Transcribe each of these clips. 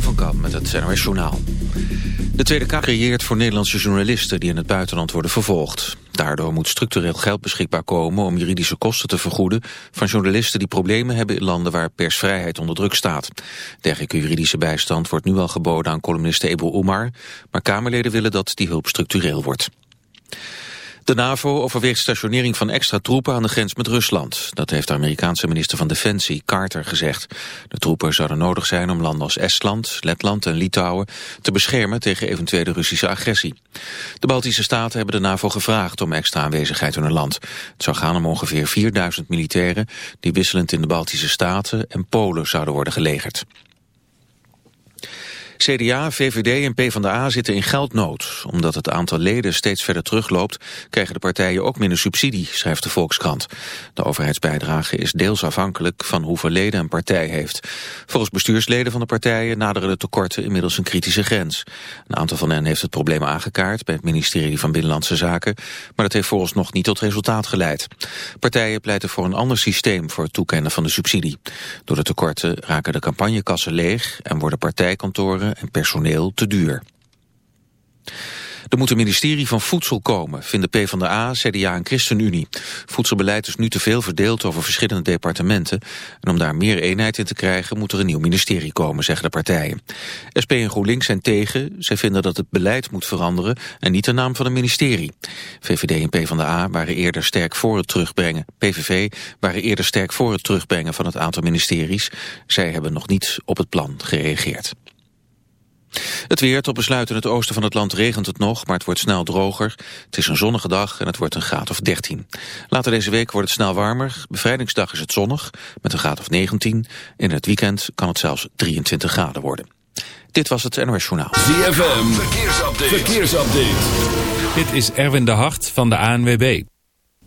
Van met het NOS Journaal. De Tweede Kamer creëert voor Nederlandse journalisten die in het buitenland worden vervolgd. Daardoor moet structureel geld beschikbaar komen om juridische kosten te vergoeden van journalisten die problemen hebben in landen waar persvrijheid onder druk staat. Dergelijke juridische bijstand wordt nu al geboden aan columniste Ebru Omar, maar Kamerleden willen dat die hulp structureel wordt. De NAVO overweegt stationering van extra troepen aan de grens met Rusland. Dat heeft de Amerikaanse minister van Defensie, Carter, gezegd. De troepen zouden nodig zijn om landen als Estland, Letland en Litouwen te beschermen tegen eventuele Russische agressie. De Baltische Staten hebben de NAVO gevraagd om extra aanwezigheid in hun land. Het zou gaan om ongeveer 4000 militairen die wisselend in de Baltische Staten en Polen zouden worden gelegerd. CDA, VVD en PvdA zitten in geldnood. Omdat het aantal leden steeds verder terugloopt... krijgen de partijen ook minder subsidie, schrijft de Volkskrant. De overheidsbijdrage is deels afhankelijk van hoeveel leden een partij heeft. Volgens bestuursleden van de partijen naderen de tekorten inmiddels een kritische grens. Een aantal van hen heeft het probleem aangekaart... bij het ministerie van Binnenlandse Zaken... maar dat heeft volgens nog niet tot resultaat geleid. Partijen pleiten voor een ander systeem voor het toekennen van de subsidie. Door de tekorten raken de campagnekassen leeg... en worden partijkantoren en personeel te duur. Er moet een ministerie van Voedsel komen, vinden PvdA, CDA en ChristenUnie. Voedselbeleid is nu te veel verdeeld over verschillende departementen. En om daar meer eenheid in te krijgen moet er een nieuw ministerie komen, zeggen de partijen. SP en GroenLinks zijn tegen. Zij vinden dat het beleid moet veranderen en niet de naam van een ministerie. VVD en PvdA waren eerder sterk voor het terugbrengen. PVV waren eerder sterk voor het terugbrengen van het aantal ministeries. Zij hebben nog niet op het plan gereageerd. Het weer, tot besluit in het oosten van het land regent het nog, maar het wordt snel droger. Het is een zonnige dag en het wordt een graad of 13. Later deze week wordt het snel warmer. Bevrijdingsdag is het zonnig, met een graad of 19. In het weekend kan het zelfs 23 graden worden. Dit was het NOS Journaal. ZFM, verkeersupdate. verkeersupdate. Dit is Erwin de Hart van de ANWB.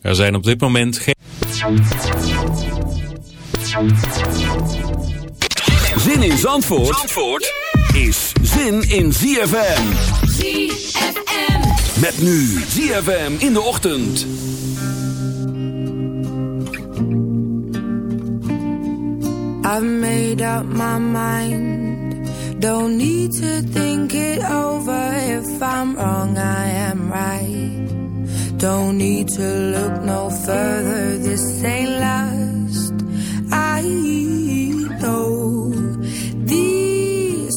Er zijn op dit moment geen... Zin in Zandvoort? Zandvoort? Is zin in ZFM. ZFM. Met nu ZFM in de ochtend. I've made up my mind. Don't need to think it over. If I'm wrong, I am right. Don't need to look no further. This ain't last. I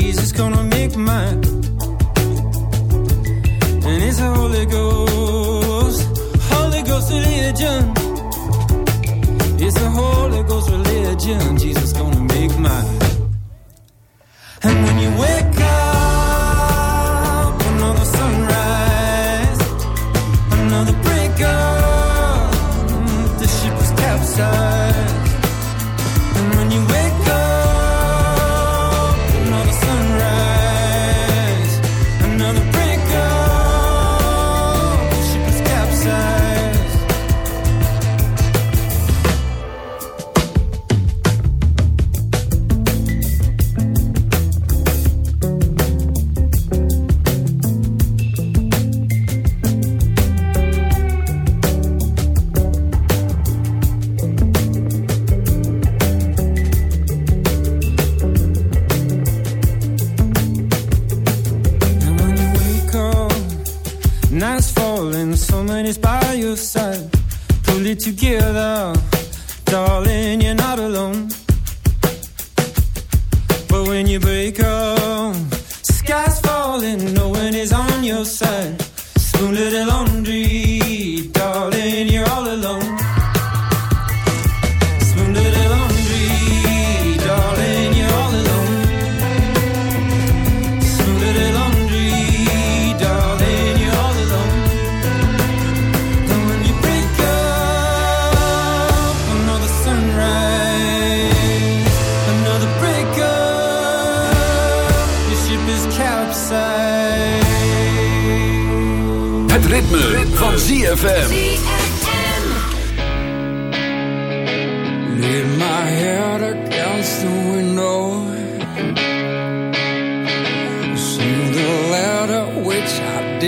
keys, it's gonna make mine. And it's a Holy Ghost, Holy Ghost religion. It's a Holy Ghost religion, Jesus gonna make mine. And when you wake up.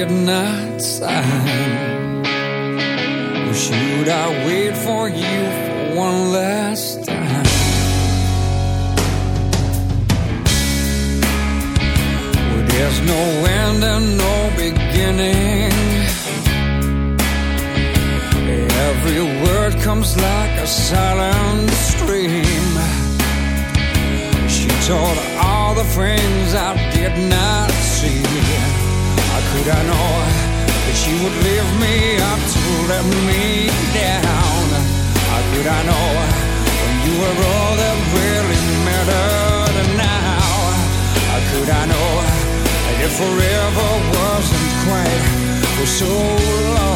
midnight sign? Or should I wait for you for one last? Would I know when you were all that really mattered? And now, how could I know that it forever wasn't quite for so long?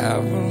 Nothing's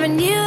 never knew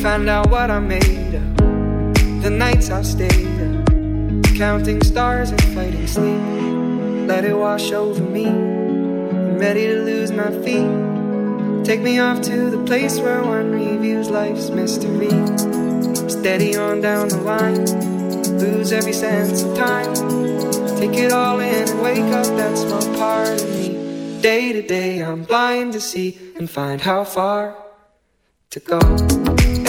found out what I made of. The nights I stayed up, counting stars and fighting sleep. Let it wash over me. I'm ready to lose my feet. Take me off to the place where one reviews life's mystery. Steady on down the line, lose every sense of time. Take it all in and wake up, that's my part of me. Day to day, I'm blind to see and find how far to go.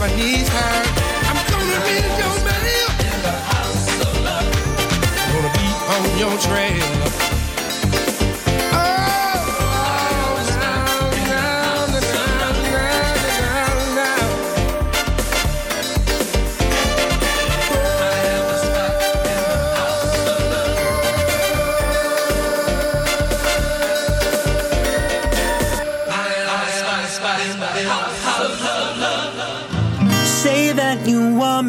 I Japanese her. I'm gonna be your man. Gonna be on your trail.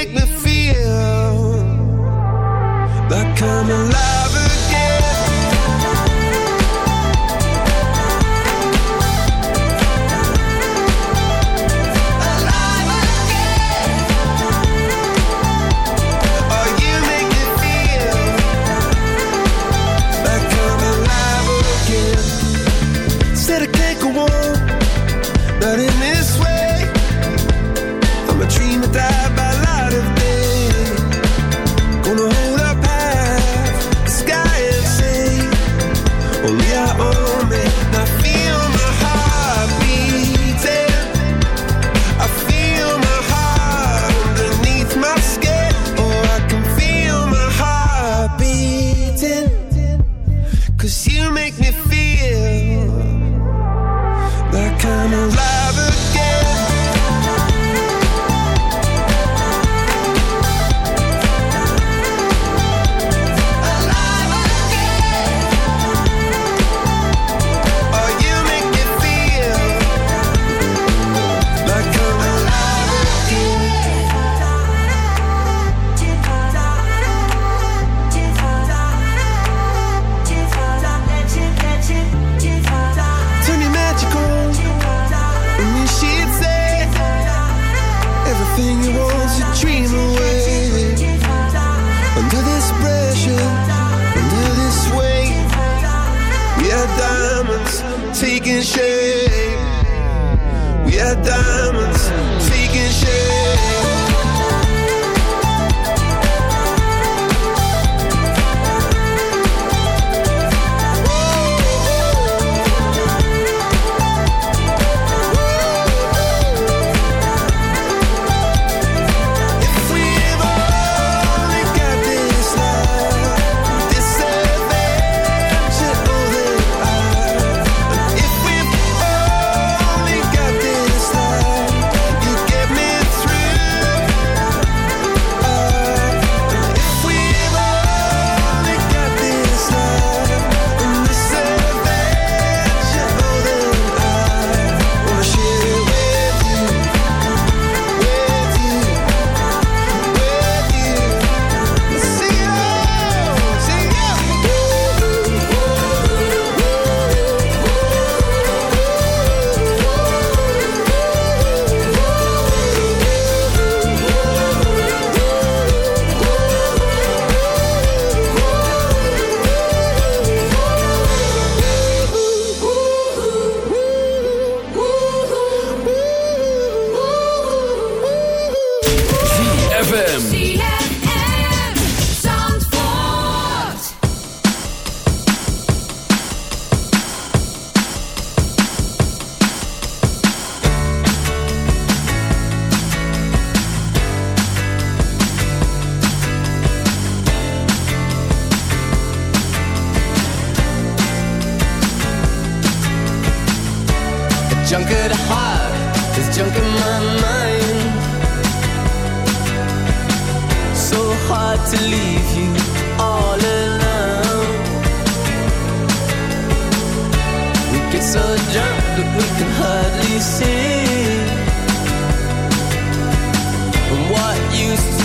make me feel like I'm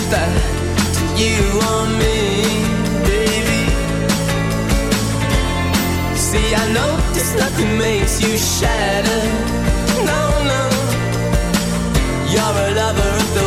you want me, see? I know there's nothing makes you shatter. No, no. You're a lover of the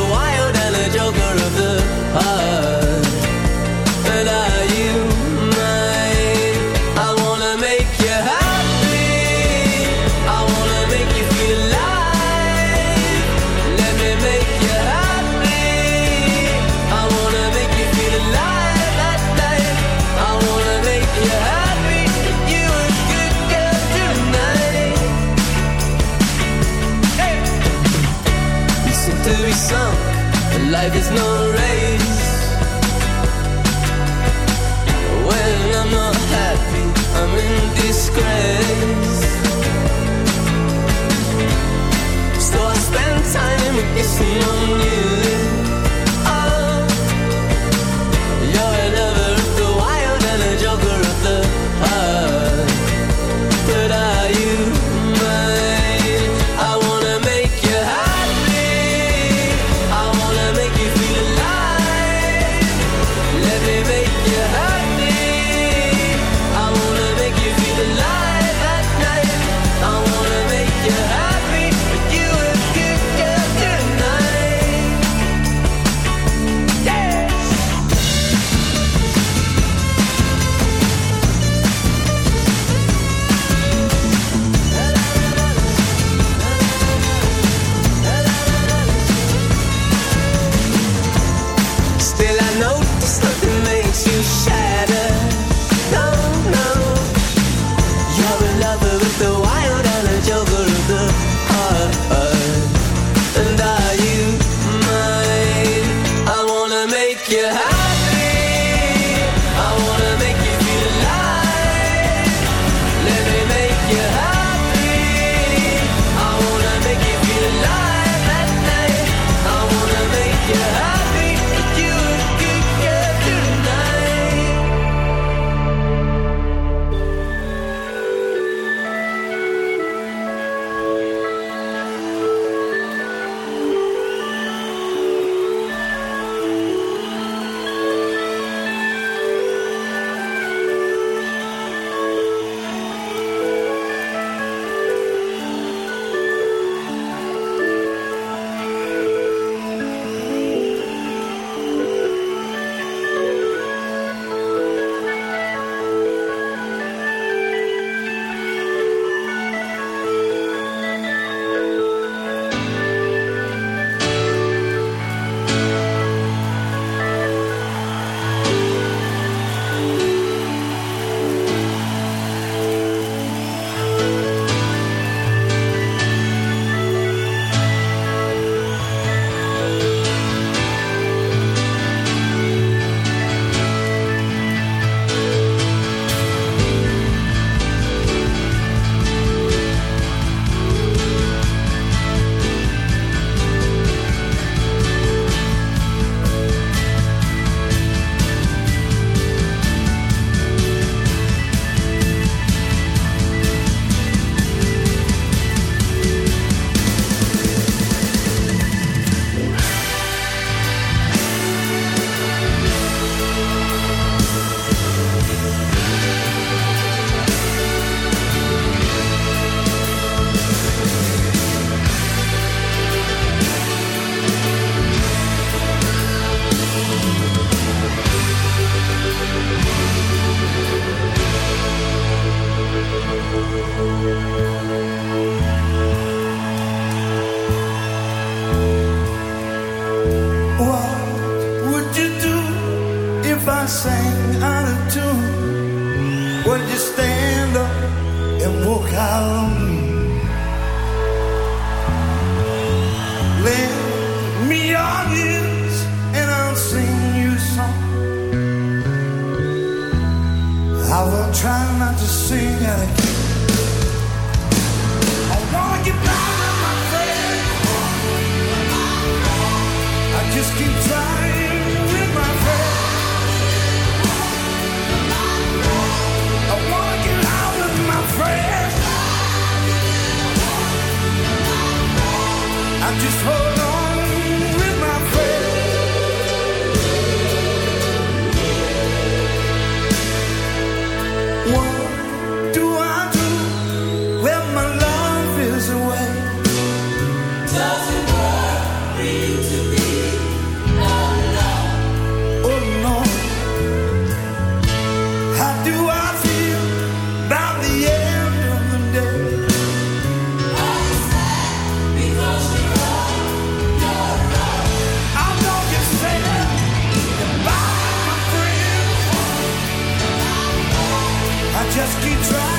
just keep trying.